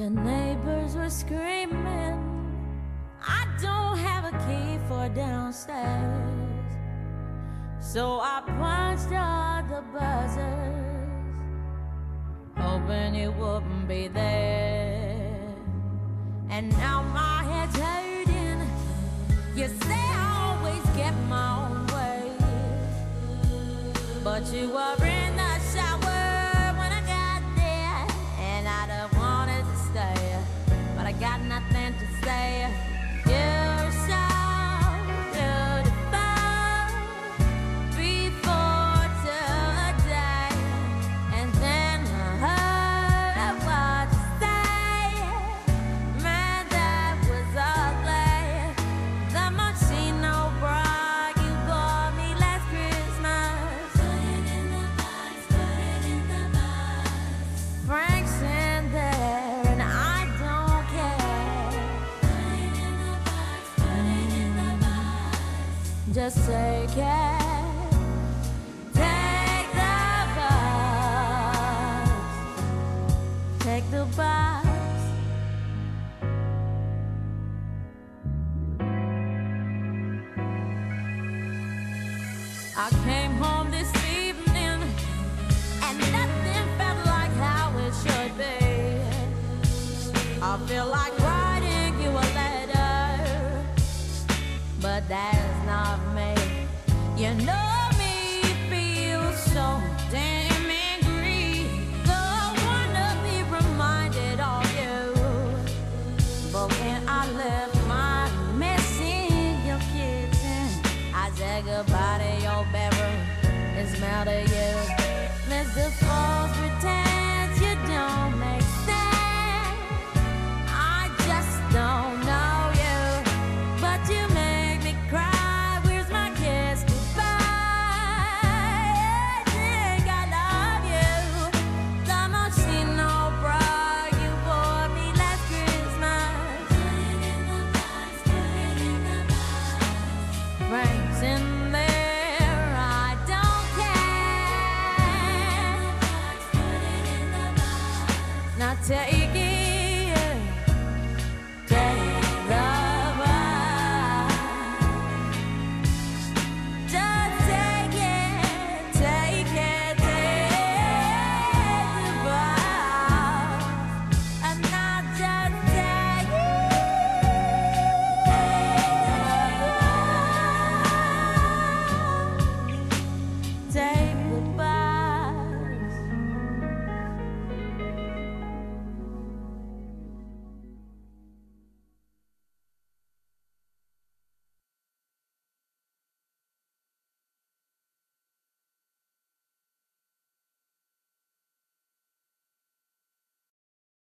Your neighbors were screaming. I don't have a key for downstairs. So I punched all the buzzers, hoping you wouldn't be there. And now my head's hurting. You say I always get my own way, but you were in Just take it. Take the bus. Take the bus. I came home this evening and nothing felt like how it should be. I feel like writing you a letter, but that's not me. You know Nadia iki